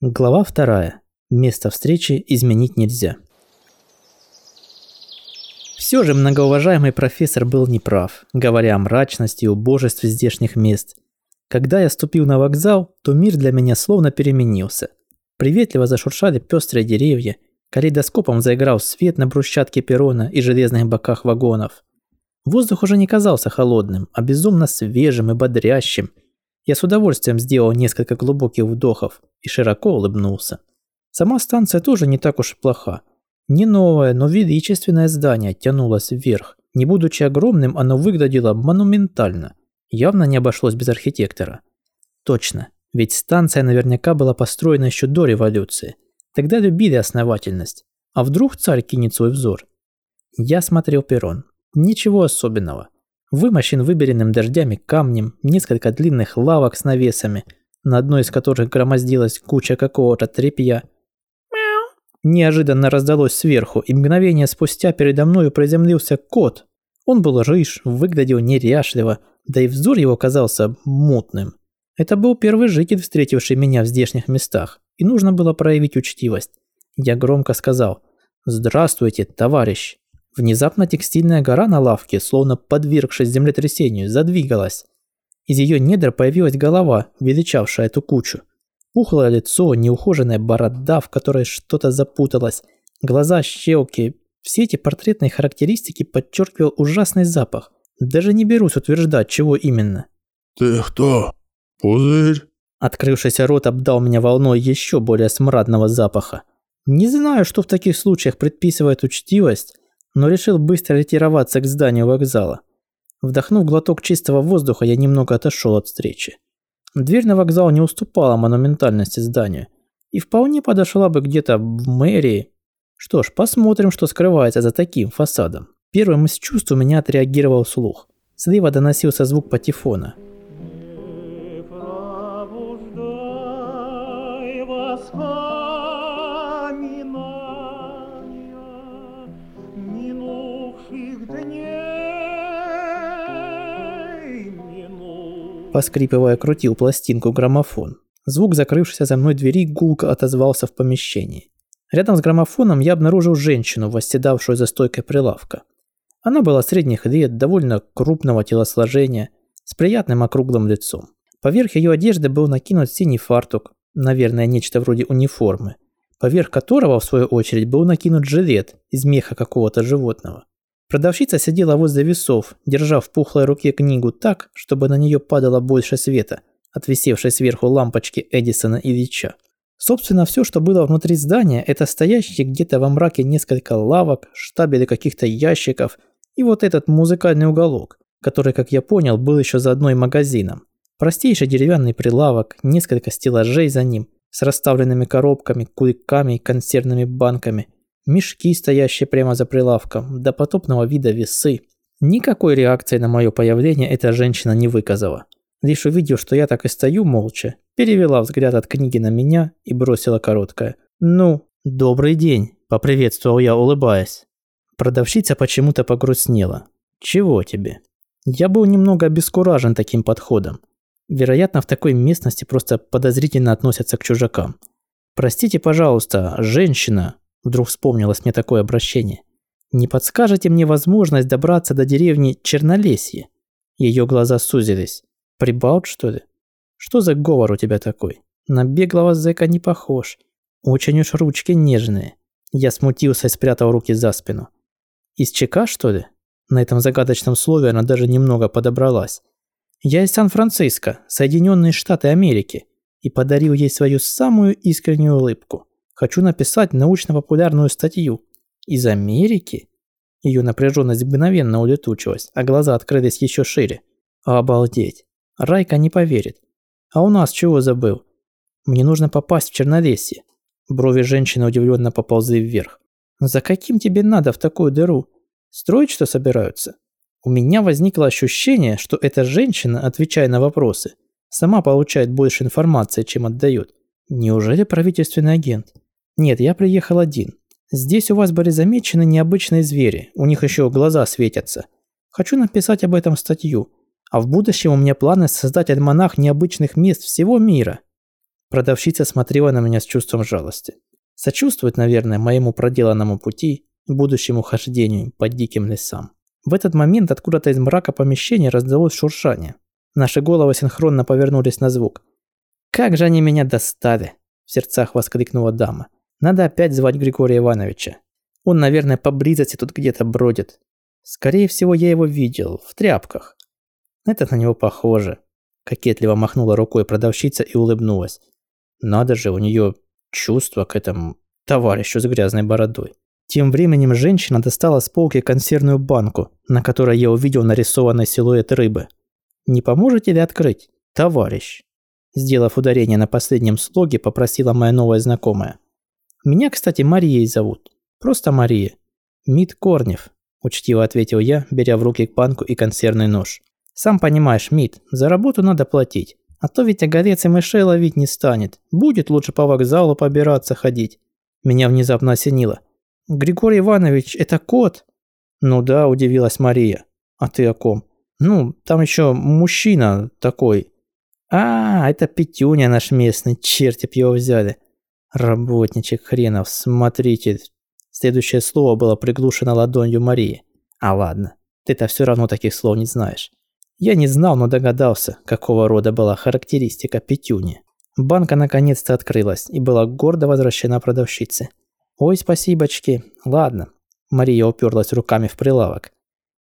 Глава вторая. Место встречи изменить нельзя. Все же многоуважаемый профессор был неправ, говоря о мрачности и убожестве здешних мест. Когда я ступил на вокзал, то мир для меня словно переменился. Приветливо зашуршали пестрые деревья, калейдоскопом заиграл свет на брусчатке перрона и железных боках вагонов. Воздух уже не казался холодным, а безумно свежим и бодрящим – я с удовольствием сделал несколько глубоких вдохов и широко улыбнулся. Сама станция тоже не так уж и плоха. Не новое, но величественное здание тянулось вверх. Не будучи огромным, оно выглядело монументально. Явно не обошлось без архитектора. Точно, ведь станция наверняка была построена еще до революции. Тогда любили основательность. А вдруг царь кинет свой взор? Я смотрел перрон. Ничего особенного. Вымощен выберенным дождями камнем, несколько длинных лавок с навесами, на одной из которых громоздилась куча какого-то тряпья. «Мяу!» Неожиданно раздалось сверху, и мгновение спустя передо мною приземлился кот. Он был рыж, выглядел неряшливо, да и взор его казался мутным. Это был первый житель, встретивший меня в здешних местах, и нужно было проявить учтивость. Я громко сказал «Здравствуйте, товарищ». Внезапно текстильная гора на лавке, словно подвергшись землетрясению, задвигалась. Из ее недр появилась голова, величавшая эту кучу. Пухлое лицо, неухоженная борода, в которой что-то запуталось, глаза, щелки. Все эти портретные характеристики подчеркивал ужасный запах. Даже не берусь утверждать, чего именно. «Ты кто? Пузырь?» Открывшийся рот обдал меня волной еще более смрадного запаха. Не знаю, что в таких случаях предписывает учтивость, но решил быстро ретироваться к зданию вокзала. Вдохнув глоток чистого воздуха, я немного отошел от встречи. Дверь на вокзал не уступала монументальности здания и вполне подошла бы где-то в мэрии. Что ж, посмотрим, что скрывается за таким фасадом. Первым из чувств у меня отреагировал слух. Слева доносился звук патефона. Поскрипывая, крутил пластинку граммофон. Звук закрывшейся за мной двери гулко отозвался в помещении. Рядом с граммофоном я обнаружил женщину, восседавшую за стойкой прилавка. Она была средних лет, довольно крупного телосложения, с приятным округлым лицом. Поверх ее одежды был накинут синий фартук, наверное, нечто вроде униформы, поверх которого, в свою очередь, был накинут жилет из меха какого-то животного. Продавщица сидела возле весов, держа в пухлой руке книгу так, чтобы на нее падало больше света, от висевшей сверху лампочки Эдисона и Вича. Собственно, все, что было внутри здания, это стоящие где-то во мраке несколько лавок, штабели каких-то ящиков и вот этот музыкальный уголок, который, как я понял, был еще заодно и магазином. Простейший деревянный прилавок, несколько стеллажей за ним, с расставленными коробками, куликами и консервными банками – мешки, стоящие прямо за прилавком, до потопного вида весы. Никакой реакции на мое появление эта женщина не выказала. Лишь увидев, что я так и стою молча, перевела взгляд от книги на меня и бросила короткое. «Ну, добрый день», – поприветствовал я, улыбаясь. Продавщица почему-то погрустнела. «Чего тебе?» Я был немного обескуражен таким подходом. Вероятно, в такой местности просто подозрительно относятся к чужакам. «Простите, пожалуйста, женщина», Вдруг вспомнилось мне такое обращение. «Не подскажете мне возможность добраться до деревни Чернолесье?» Ее глаза сузились. «Прибалт, что ли? Что за говор у тебя такой? На беглого зэка не похож. Очень уж ручки нежные». Я смутился и спрятал руки за спину. «Из ЧК, что ли?» На этом загадочном слове она даже немного подобралась. «Я из Сан-Франциско, Соединенные Штаты Америки» и подарил ей свою самую искреннюю улыбку. Хочу написать научно-популярную статью. Из Америки? Ее напряженность мгновенно улетучилась, а глаза открылись еще шире. Обалдеть. Райка не поверит. А у нас чего забыл? Мне нужно попасть в Чернолесье. Брови женщины удивленно поползли вверх. За каким тебе надо в такую дыру? Строить что собираются? У меня возникло ощущение, что эта женщина, отвечая на вопросы, сама получает больше информации, чем отдает. Неужели правительственный агент? Нет, я приехал один. Здесь у вас были замечены необычные звери, у них еще глаза светятся. Хочу написать об этом статью. А в будущем у меня планы создать альманах необычных мест всего мира. Продавщица смотрела на меня с чувством жалости. Сочувствует, наверное, моему проделанному пути, будущему хождению по диким лесам. В этот момент откуда-то из мрака помещения раздалось шуршание. Наши головы синхронно повернулись на звук. «Как же они меня достали!» – в сердцах воскликнула дама. «Надо опять звать Григория Ивановича. Он, наверное, поблизости тут где-то бродит. Скорее всего, я его видел, в тряпках. Это на него похоже». Кокетливо махнула рукой продавщица и улыбнулась. Надо же, у нее чувство к этому товарищу с грязной бородой. Тем временем женщина достала с полки консервную банку, на которой я увидел нарисованный силуэт рыбы. «Не поможете ли открыть, товарищ?» Сделав ударение на последнем слоге, попросила моя новая знакомая. «Меня, кстати, Марией зовут. Просто Мария. Мит Корнев», – учтиво ответил я, беря в руки банку и консервный нож. «Сам понимаешь, Мит, за работу надо платить. А то ведь огорец и мышей ловить не станет. Будет лучше по вокзалу побираться ходить. Меня внезапно осенило. Григорий Иванович, это кот? Ну да, удивилась Мария. А ты о ком? Ну, там еще мужчина такой. А, это Петюня наш местный, черти б его взяли. Работничек хренов, смотрите. Следующее слово было приглушено ладонью Марии. А ладно, ты-то все равно таких слов не знаешь. Я не знал, но догадался, какого рода была характеристика пятюни. Банка наконец-то открылась и была гордо возвращена продавщице. «Ой, спасибочки. Ладно». Мария уперлась руками в прилавок.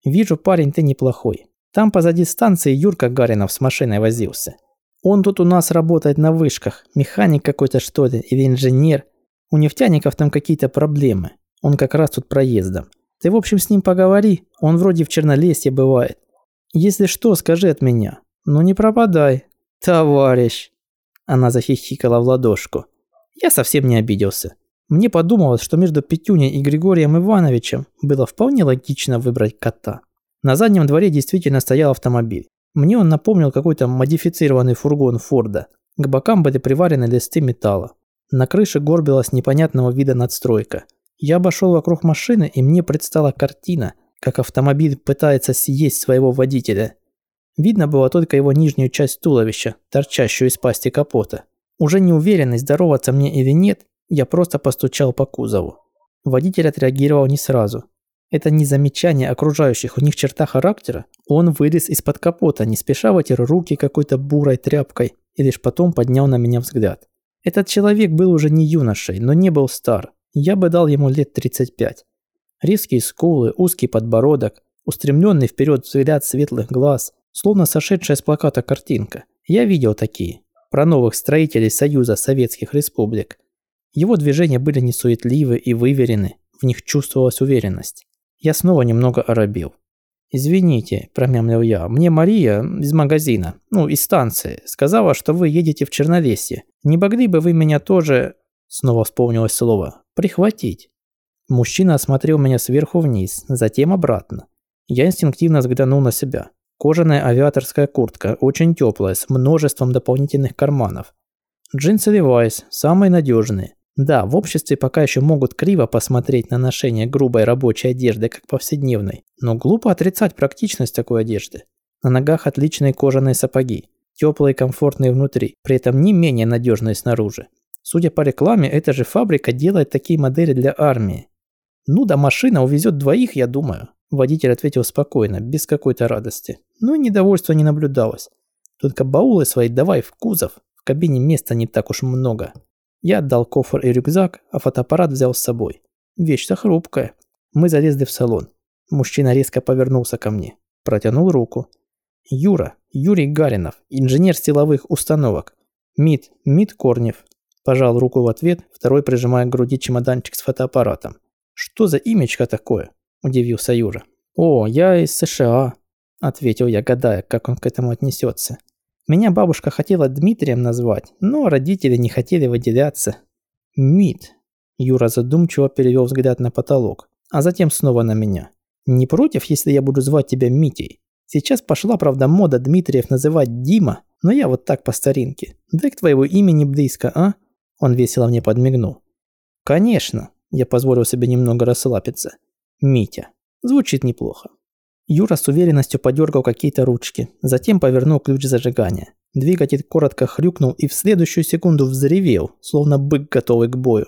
«Вижу, парень, ты неплохой. Там позади станции Юрка Гаринов с машиной возился. Он тут у нас работает на вышках, механик какой-то что ли, или инженер. У нефтяников там какие-то проблемы. Он как раз тут проездом. Ты, в общем, с ним поговори, он вроде в Чернолесье бывает. Если что, скажи от меня. Ну не пропадай, товарищ. Она захихикала в ладошку. Я совсем не обиделся. Мне подумалось, что между Петюней и Григорием Ивановичем было вполне логично выбрать кота. На заднем дворе действительно стоял автомобиль. Мне он напомнил какой-то модифицированный фургон Форда. К бокам были приварены листы металла. На крыше горбилась непонятного вида надстройка. Я обошел вокруг машины, и мне предстала картина, как автомобиль пытается съесть своего водителя. Видно было только его нижнюю часть туловища, торчащую из пасти капота. Уже не уверенный, здороваться мне или нет, я просто постучал по кузову. Водитель отреагировал не сразу. Это не замечание окружающих у них черта характера. Он вылез из-под капота, не спеша вытер руки какой-то бурой тряпкой и лишь потом поднял на меня взгляд. Этот человек был уже не юношей, но не был стар. Я бы дал ему лет 35. Резкие скулы, узкий подбородок, устремленный вперед взгляд светлых глаз, словно сошедшая с плаката картинка. Я видел такие. Про новых строителей Союза Советских Республик. Его движения были несуетливы и выверены, в них чувствовалась уверенность. Я снова немного оробил. «Извините», – промямлил я, – «мне Мария из магазина, ну, из станции, сказала, что вы едете в Чернолесье. Не могли бы вы меня тоже...» Снова вспомнилось слово «прихватить». Мужчина осмотрел меня сверху вниз, затем обратно. Я инстинктивно взглянул на себя. Кожаная авиаторская куртка, очень теплая, с множеством дополнительных карманов. Джинсы Levi's, самые надежные. Да, в обществе пока еще могут криво посмотреть на ношение грубой рабочей одежды как повседневной, но глупо отрицать практичность такой одежды. На ногах отличные кожаные сапоги, теплые и комфортные внутри, при этом не менее надежные снаружи. Судя по рекламе, эта же фабрика делает такие модели для армии. «Ну да машина увезет двоих, я думаю», – водитель ответил спокойно, без какой-то радости. Но и недовольства не наблюдалось. «Только баулы свои давай в кузов, в кабине места не так уж много». Я отдал кофр и рюкзак, а фотоаппарат взял с собой. Вещь-то хрупкая. Мы залезли в салон. Мужчина резко повернулся ко мне. Протянул руку. «Юра, Юрий Гаринов, инженер силовых установок. МИД, МИД Корнев». Пожал руку в ответ, второй прижимая к груди чемоданчик с фотоаппаратом. «Что за имечко такое?» – удивился Юра. «О, я из США», – ответил я, гадая, как он к этому отнесется. «Меня бабушка хотела Дмитрием назвать, но родители не хотели выделяться». «Мит», – Юра задумчиво перевел взгляд на потолок, а затем снова на меня. «Не против, если я буду звать тебя Митей? Сейчас пошла, правда, мода Дмитриев называть Дима, но я вот так по старинке. Да и к твоему имени близко, а?» Он весело мне подмигнул. «Конечно», я позволил себе немного расслабиться. Митя. Звучит неплохо. Юра с уверенностью подергал какие-то ручки, затем повернул ключ зажигания. Двигатель коротко хрюкнул и в следующую секунду взревел, словно бык готовый к бою.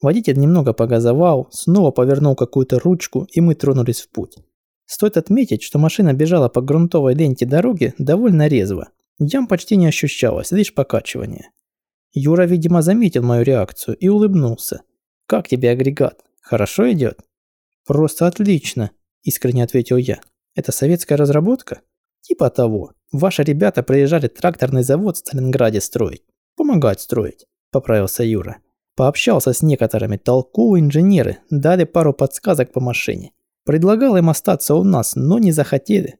Водитель немного погазовал, снова повернул какую-то ручку, и мы тронулись в путь. Стоит отметить, что машина бежала по грунтовой ленте дороги довольно резво. Ям почти не ощущалось, лишь покачивание. Юра, видимо, заметил мою реакцию и улыбнулся. «Как тебе агрегат? Хорошо идет?» «Просто отлично», – искренне ответил я. «Это советская разработка?» «Типа того. Ваши ребята приезжали тракторный завод в Сталинграде строить. Помогать строить», – поправился Юра. Пообщался с некоторыми, толковые инженеры, дали пару подсказок по машине. Предлагал им остаться у нас, но не захотели.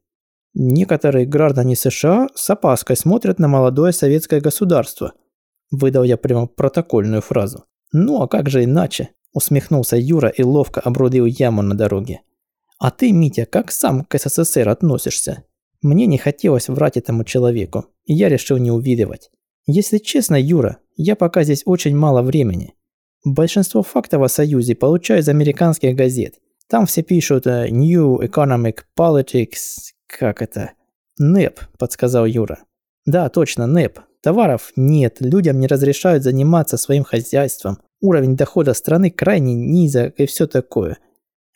Некоторые граждане США с опаской смотрят на молодое советское государство. Выдал я прямо протокольную фразу. Ну а как же иначе? Усмехнулся Юра и ловко обрудил яму на дороге. А ты, Митя, как сам к СССР относишься? Мне не хотелось врать этому человеку, и я решил не увиливать. Если честно, Юра, я пока здесь очень мало времени. Большинство фактов о Союзе получаю из американских газет. Там все пишут э, New Economic Politics, как это? НЭП, подсказал Юра. Да, точно, НЭП. Товаров нет, людям не разрешают заниматься своим хозяйством. Уровень дохода страны крайне низок и все такое.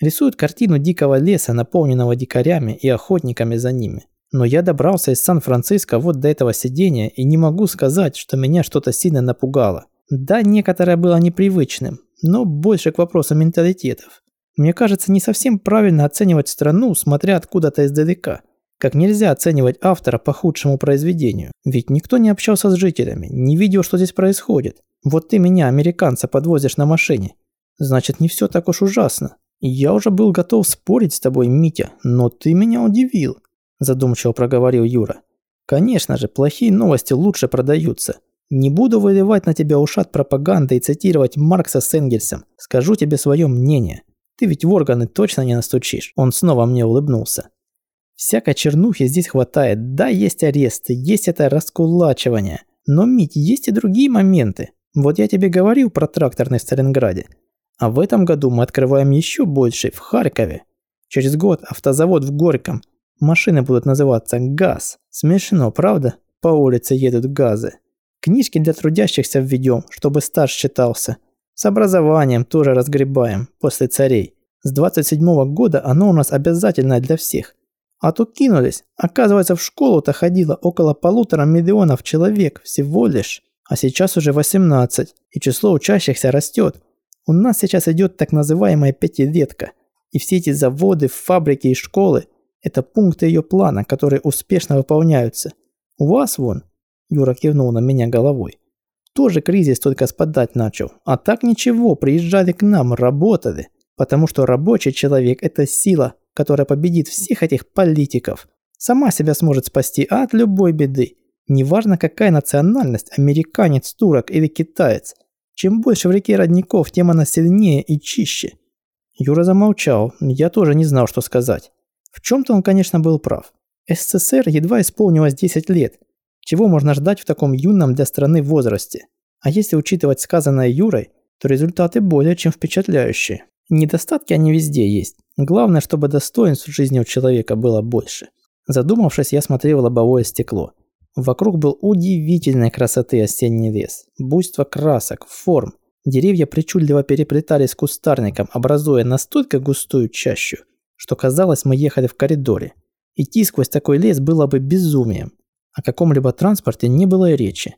Рисуют картину дикого леса, наполненного дикарями и охотниками за ними. Но я добрался из Сан-Франциско вот до этого сидения и не могу сказать, что меня что-то сильно напугало. Да, некоторое было непривычным, но больше к вопросу менталитетов. Мне кажется, не совсем правильно оценивать страну, смотря откуда-то издалека. Как нельзя оценивать автора по худшему произведению. Ведь никто не общался с жителями, не видел, что здесь происходит. Вот ты меня, американца, подвозишь на машине. Значит, не все так уж ужасно. Я уже был готов спорить с тобой, Митя, но ты меня удивил задумчиво проговорил Юра. Конечно же, плохие новости лучше продаются. Не буду выливать на тебя ушат пропаганды и цитировать Маркса с Энгельсом. Скажу тебе свое мнение. Ты ведь в органы точно не настучишь. Он снова мне улыбнулся. Всякой чернухи здесь хватает. Да, есть аресты, есть это раскулачивание. Но, Мить, есть и другие моменты. Вот я тебе говорил про тракторный в Сталинграде. А в этом году мы открываем еще больше в Харькове. Через год автозавод в Горьком – Машины будут называться «ГАЗ». Смешно, правда? По улице едут газы. Книжки для трудящихся введем, чтобы стаж считался. С образованием тоже разгребаем, после царей. С 27 -го года оно у нас обязательное для всех. А тут кинулись. Оказывается, в школу-то ходило около полутора миллионов человек всего лишь. А сейчас уже 18, и число учащихся растет. У нас сейчас идет так называемая пятилетка. И все эти заводы, фабрики и школы это пункты ее плана, которые успешно выполняются. У вас вон, Юра кивнул на меня головой, тоже кризис только спадать начал. А так ничего, приезжали к нам, работали. Потому что рабочий человек – это сила, которая победит всех этих политиков. Сама себя сможет спасти от любой беды. Неважно какая национальность, американец, турок или китаец. Чем больше в реке родников, тем она сильнее и чище. Юра замолчал, я тоже не знал, что сказать. В чем-то он, конечно, был прав. СССР едва исполнилось 10 лет. Чего можно ждать в таком юном для страны возрасте? А если учитывать сказанное Юрой, то результаты более чем впечатляющие. Недостатки они везде есть. Главное, чтобы достоинств жизни у человека было больше. Задумавшись, я смотрел лобовое стекло. Вокруг был удивительной красоты осенний лес. Буйство красок, форм. Деревья причудливо переплетались с кустарником, образуя настолько густую чащу, что казалось, мы ехали в коридоре. Идти сквозь такой лес было бы безумием. О каком-либо транспорте не было и речи.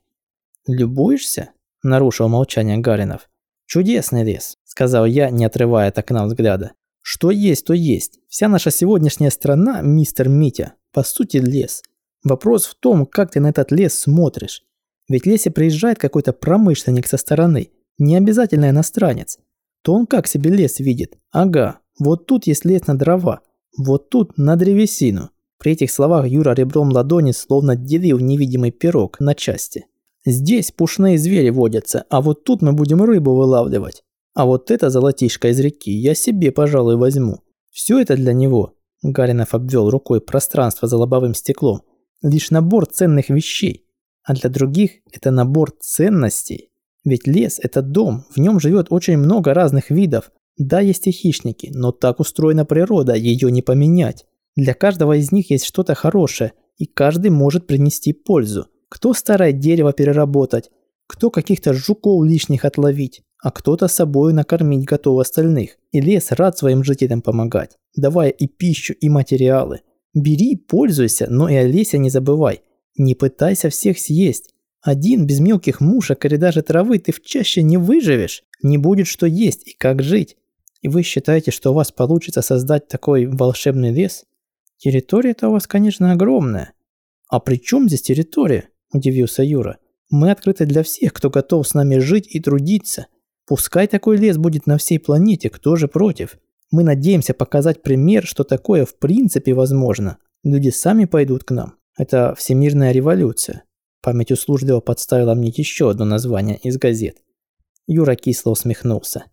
«Любуешься?» – нарушил молчание Гаринов. «Чудесный лес», – сказал я, не отрывая от окна взгляда. «Что есть, то есть. Вся наша сегодняшняя страна, мистер Митя, по сути лес. Вопрос в том, как ты на этот лес смотришь. Ведь лесе приезжает какой-то промышленник со стороны, не обязательно иностранец. То он как себе лес видит? Ага, вот тут есть лес на дрова, вот тут на древесину. При этих словах Юра ребром ладони словно делил невидимый пирог на части. Здесь пушные звери водятся, а вот тут мы будем рыбу вылавливать. А вот это золотишко из реки я себе, пожалуй, возьму. Все это для него. Гаринов обвел рукой пространство за лобовым стеклом. Лишь набор ценных вещей. А для других это набор ценностей. Ведь лес – это дом, в нем живет очень много разных видов, да, есть и хищники, но так устроена природа, ее не поменять. Для каждого из них есть что-то хорошее, и каждый может принести пользу. Кто старое дерево переработать, кто каких-то жуков лишних отловить, а кто-то собой накормить готов остальных. И лес рад своим жителям помогать, давая и пищу, и материалы. Бери, пользуйся, но и о лесе не забывай. Не пытайся всех съесть. Один, без мелких мушек или даже травы, ты в чаще не выживешь. Не будет что есть и как жить. И вы считаете, что у вас получится создать такой волшебный лес? Территория-то у вас, конечно, огромная. А при чем здесь территория? Удивился Юра. Мы открыты для всех, кто готов с нами жить и трудиться. Пускай такой лес будет на всей планете, кто же против? Мы надеемся показать пример, что такое в принципе возможно. Люди сами пойдут к нам. Это всемирная революция. Память услужливо подставила мне еще одно название из газет. Юра кисло усмехнулся.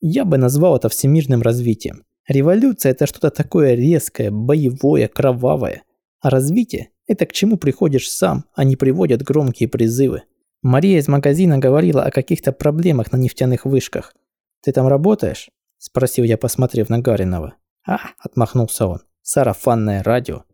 Я бы назвал это всемирным развитием. Революция – это что-то такое резкое, боевое, кровавое. А развитие – это к чему приходишь сам, а не приводят громкие призывы. Мария из магазина говорила о каких-то проблемах на нефтяных вышках. «Ты там работаешь?» – спросил я, посмотрев на Гаринова. «А», – отмахнулся он, – «сарафанное радио».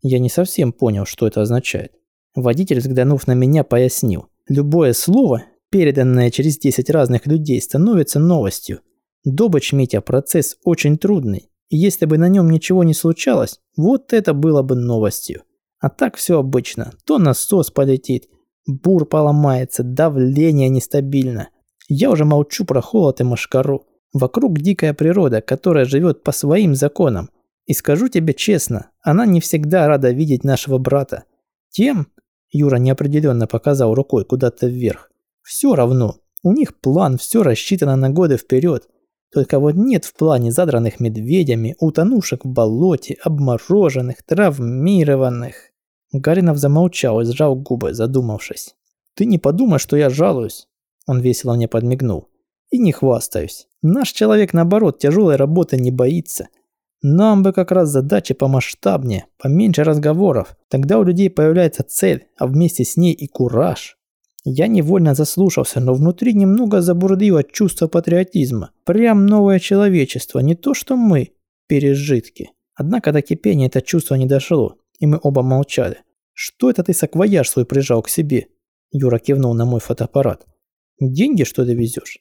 Я не совсем понял, что это означает. Водитель, взглянув на меня, пояснил. Любое слово, переданное через 10 разных людей, становится новостью. Добыч, Митя, процесс очень трудный. И если бы на нем ничего не случалось, вот это было бы новостью. А так все обычно. То насос полетит, бур поломается, давление нестабильно. Я уже молчу про холод и машкару. Вокруг дикая природа, которая живет по своим законам. И скажу тебе честно, она не всегда рада видеть нашего брата. Тем, Юра неопределенно показал рукой куда-то вверх. Все равно, у них план, все рассчитано на годы вперед. Только вот нет в плане задранных медведями, утонувших в болоте, обмороженных, травмированных. Гаринов замолчал и сжал губы, задумавшись. «Ты не подумай, что я жалуюсь!» Он весело мне подмигнул. «И не хвастаюсь. Наш человек, наоборот, тяжелой работы не боится. Нам бы как раз задачи помасштабнее, поменьше разговоров. Тогда у людей появляется цель, а вместе с ней и кураж. Я невольно заслушался, но внутри немного забурдило чувство патриотизма. Прям новое человечество, не то что мы, пережитки. Однако до кипения это чувство не дошло, и мы оба молчали. «Что это ты саквояж свой прижал к себе?» Юра кивнул на мой фотоаппарат. «Деньги, что ли, везешь?»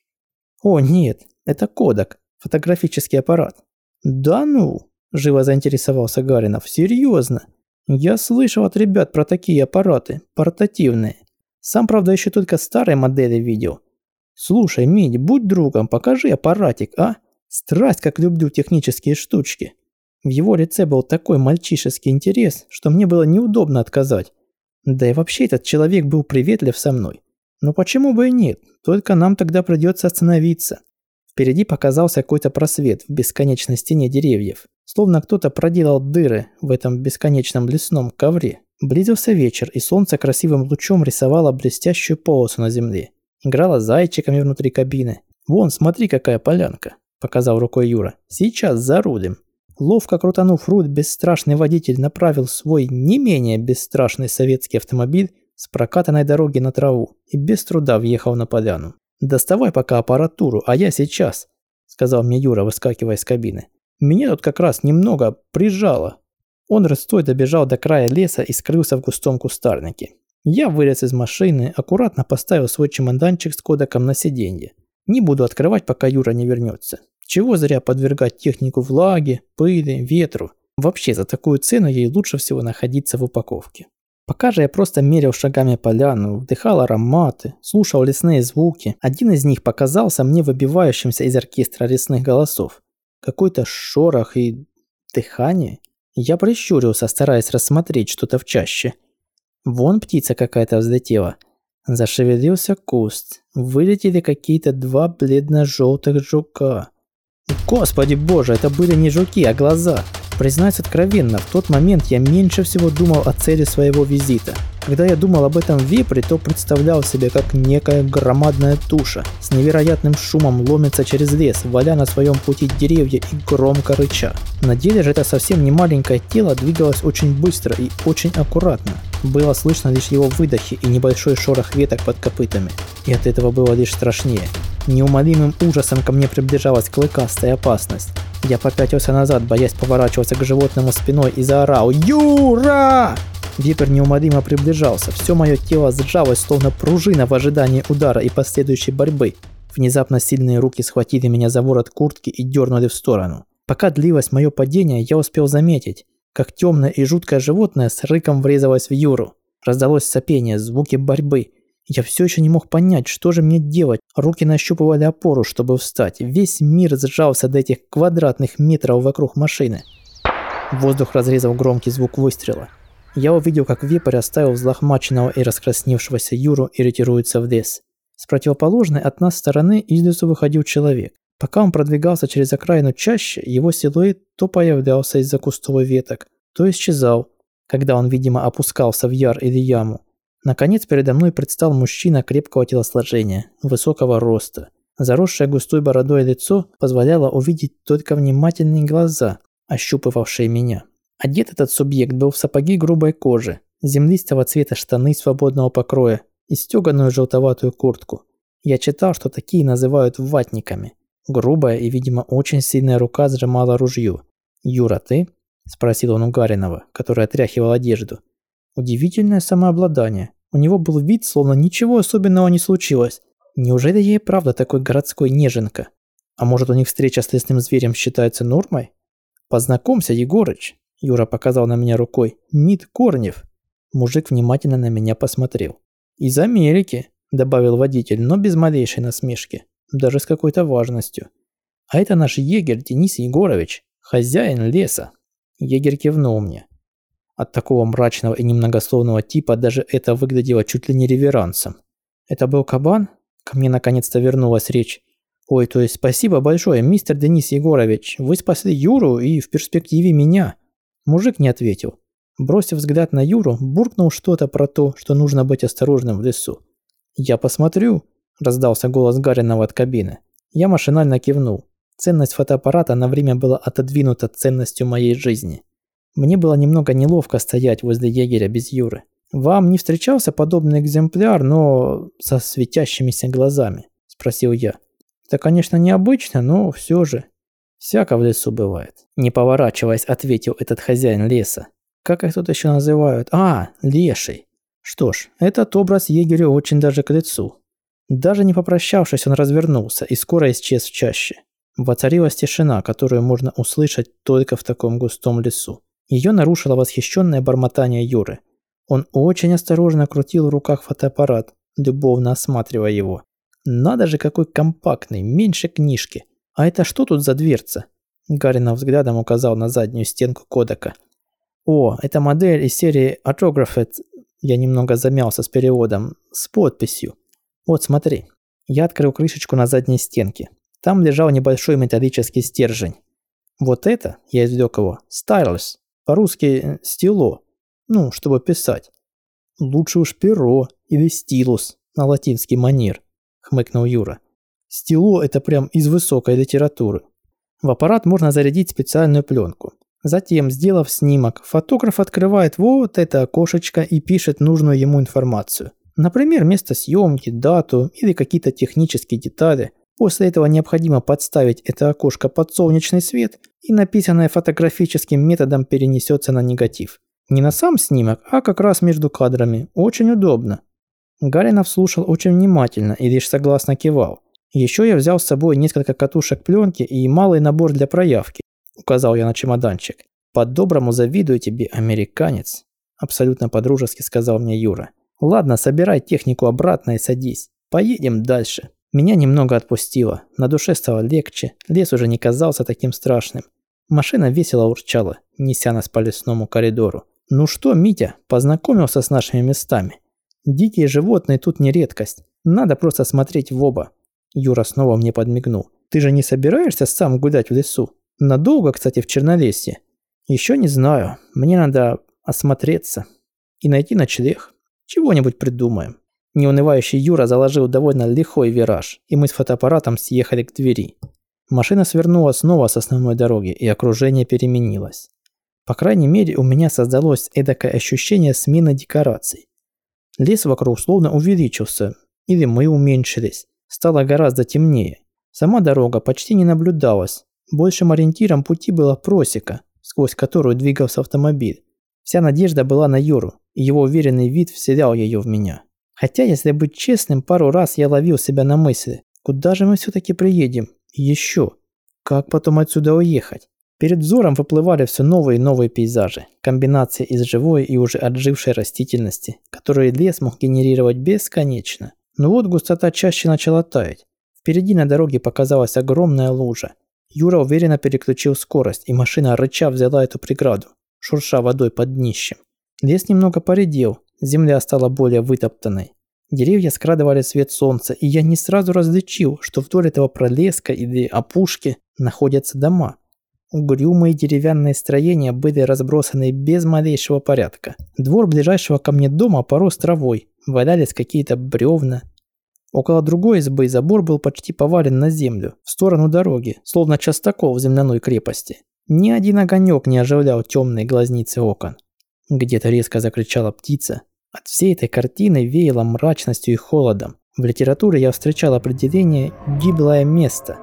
«О, нет, это кодек, фотографический аппарат. «Да ну?» – живо заинтересовался Гаринов. «Серьезно? Я слышал от ребят про такие аппараты, портативные. Сам, правда, еще только старые модели видел. Слушай, Мить, будь другом, покажи аппаратик, а? Страсть, как люблю технические штучки». В его лице был такой мальчишеский интерес, что мне было неудобно отказать. Да и вообще этот человек был приветлив со мной. Но почему бы и нет, только нам тогда придется остановиться. Впереди показался какой-то просвет в бесконечной стене деревьев, словно кто-то проделал дыры в этом бесконечном лесном ковре. Близился вечер, и солнце красивым лучом рисовало блестящую полосу на земле. Играло зайчиками внутри кабины. «Вон, смотри, какая полянка», – показал рукой Юра. «Сейчас зарулим». Ловко крутанув руль, бесстрашный водитель направил свой не менее бесстрашный советский автомобиль с прокатанной дороги на траву и без труда въехал на поляну. «Доставай пока аппаратуру, а я сейчас», – сказал мне Юра, выскакивая из кабины. «Меня тут как раз немного прижало». Он рыстой добежал до края леса и скрылся в густом кустарнике. Я вылез из машины, аккуратно поставил свой чемоданчик с кодеком на сиденье. Не буду открывать, пока Юра не вернется. Чего зря подвергать технику влаге, пыли, ветру. Вообще, за такую цену ей лучше всего находиться в упаковке. Пока же я просто мерил шагами поляну, вдыхал ароматы, слушал лесные звуки. Один из них показался мне выбивающимся из оркестра лесных голосов. Какой-то шорох и дыхание. Я прищурился, стараясь рассмотреть что-то в чаще. Вон птица какая-то взлетела. Зашевелился куст. Вылетели какие-то два бледно-желтых жука. Господи боже, это были не жуки, а глаза. Признаюсь откровенно, в тот момент я меньше всего думал о цели своего визита. Когда я думал об этом вепре, то представлял себе, как некая громадная туша с невероятным шумом ломится через лес, валя на своем пути деревья и громко рыча. На деле же это совсем не маленькое тело двигалось очень быстро и очень аккуратно. Было слышно лишь его выдохи и небольшой шорох веток под копытами. И от этого было лишь страшнее. Неумолимым ужасом ко мне приближалась клыкастая опасность. Я попятился назад, боясь поворачиваться к животному спиной и заорал «Юра!». Вепрь неумолимо приближался, все мое тело сжалось, словно пружина в ожидании удара и последующей борьбы. Внезапно сильные руки схватили меня за ворот куртки и дернули в сторону. Пока длилось мое падение, я успел заметить, как темное и жуткое животное с рыком врезалось в Юру. Раздалось сопение, звуки борьбы. Я все еще не мог понять, что же мне делать. Руки нащупывали опору, чтобы встать. Весь мир сжался до этих квадратных метров вокруг машины. Воздух разрезал громкий звук выстрела. Я увидел, как вепрь оставил взлохмаченного и раскрасневшегося Юру и ретируется в лес. С противоположной от нас стороны из лесу выходил человек. Пока он продвигался через окраину чаще, его силуэт то появлялся из-за кустов веток, то исчезал, когда он, видимо, опускался в яр или яму. Наконец передо мной предстал мужчина крепкого телосложения, высокого роста. Заросшее густой бородой лицо позволяло увидеть только внимательные глаза, ощупывавшие меня. Одет этот субъект был в сапоги грубой кожи, землистого цвета штаны свободного покроя и стеганую желтоватую куртку. Я читал, что такие называют ватниками. Грубая и, видимо, очень сильная рука сжимала ружье. «Юра, ты?» – спросил он у Гаринова, который отряхивал одежду. Удивительное самообладание. У него был вид, словно ничего особенного не случилось. Неужели ей правда такой городской неженка? А может у них встреча с лесным зверем считается нормой? Познакомься, Егорыч. Юра показал на меня рукой. Мит Корнев. Мужик внимательно на меня посмотрел. Из Америки, добавил водитель, но без малейшей насмешки. Даже с какой-то важностью. А это наш егерь Денис Егорович, хозяин леса. Егерь кивнул мне. От такого мрачного и немногословного типа даже это выглядело чуть ли не реверансом. Это был кабан? Ко мне наконец-то вернулась речь. Ой, то есть спасибо большое, мистер Денис Егорович. Вы спасли Юру и в перспективе меня. Мужик не ответил. Бросив взгляд на Юру, буркнул что-то про то, что нужно быть осторожным в лесу. «Я посмотрю», – раздался голос Гаринова от кабины. Я машинально кивнул. Ценность фотоаппарата на время была отодвинута ценностью моей жизни. Мне было немного неловко стоять возле егеря без Юры. «Вам не встречался подобный экземпляр, но со светящимися глазами?» – спросил я. «Это, конечно, необычно, но все же. Всяко в лесу бывает». Не поворачиваясь, ответил этот хозяин леса. «Как их тут еще называют? А, леший. Что ж, этот образ егерю очень даже к лицу». Даже не попрощавшись, он развернулся и скоро исчез в чаще. Воцарилась тишина, которую можно услышать только в таком густом лесу. Ее нарушило восхищенное бормотание Юры. Он очень осторожно крутил в руках фотоаппарат, любовно осматривая его. Надо же, какой компактный, меньше книжки. А это что тут за дверца? Гаринов взглядом указал на заднюю стенку кодека. О, это модель из серии Autographed. Я немного замялся с переводом. С подписью. Вот смотри. Я открыл крышечку на задней стенке. Там лежал небольшой металлический стержень. Вот это, я извлек его, стайлус, по-русски э, стило. Ну, чтобы писать. Лучше уж перо или стилус на латинский манер, хмыкнул Юра. Стило это прям из высокой литературы. В аппарат можно зарядить специальную пленку. Затем, сделав снимок, фотограф открывает вот это окошечко и пишет нужную ему информацию. Например, место съемки, дату или какие-то технические детали, После этого необходимо подставить это окошко под солнечный свет, и написанное фотографическим методом перенесется на негатив. Не на сам снимок, а как раз между кадрами. Очень удобно. Гаринов слушал очень внимательно и лишь согласно кивал. Еще я взял с собой несколько катушек пленки и малый набор для проявки, указал я на чемоданчик. По-доброму завидую тебе, американец, абсолютно подружески сказал мне Юра. Ладно, собирай технику обратно и садись. Поедем дальше. Меня немного отпустило, на душе стало легче, лес уже не казался таким страшным. Машина весело урчала, неся нас по лесному коридору. «Ну что, Митя, познакомился с нашими местами? Дикие животные тут не редкость, надо просто смотреть в оба». Юра снова мне подмигнул. «Ты же не собираешься сам гулять в лесу? Надолго, кстати, в Чернолесье?» «Еще не знаю, мне надо осмотреться и найти ночлег. Чего-нибудь придумаем». Неунывающий Юра заложил довольно лихой вираж, и мы с фотоаппаратом съехали к двери. Машина свернула снова с основной дороги, и окружение переменилось. По крайней мере, у меня создалось эдакое ощущение смены декораций. Лес вокруг словно увеличился, или мы уменьшились. Стало гораздо темнее. Сама дорога почти не наблюдалась. Большим ориентиром пути была просека, сквозь которую двигался автомобиль. Вся надежда была на Юру, и его уверенный вид вселял ее в меня. Хотя, если быть честным, пару раз я ловил себя на мысли, куда же мы все-таки приедем? Еще, как потом отсюда уехать? Перед взором выплывали все новые и новые пейзажи, комбинации из живой и уже отжившей растительности, которые лес мог генерировать бесконечно. Но вот густота чаще начала таять. Впереди на дороге показалась огромная лужа. Юра уверенно переключил скорость, и машина рыча взяла эту преграду, шурша водой под днищем. Лес немного поредел, земля стала более вытоптанной. Деревья скрадывали свет солнца, и я не сразу различил, что вдоль этого пролеска или опушки находятся дома. Угрюмые деревянные строения были разбросаны без малейшего порядка. Двор ближайшего ко мне дома порос травой, валялись какие-то бревна. Около другой избы забор был почти повален на землю, в сторону дороги, словно частокол в земляной крепости. Ни один огонек не оживлял темные глазницы окон. Где-то резко закричала птица. От всей этой картины веяло мрачностью и холодом. В литературе я встречал определение «гиблое место».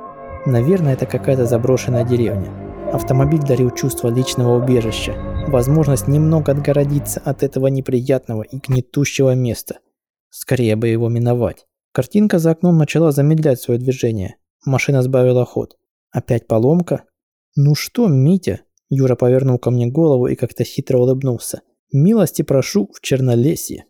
Наверное, это какая-то заброшенная деревня. Автомобиль дарил чувство личного убежища, возможность немного отгородиться от этого неприятного и гнетущего места. Скорее бы его миновать. Картинка за окном начала замедлять свое движение. Машина сбавила ход. Опять поломка? Ну что, Митя? Юра повернул ко мне голову и как-то хитро улыбнулся. Милости прошу в Чернолесье.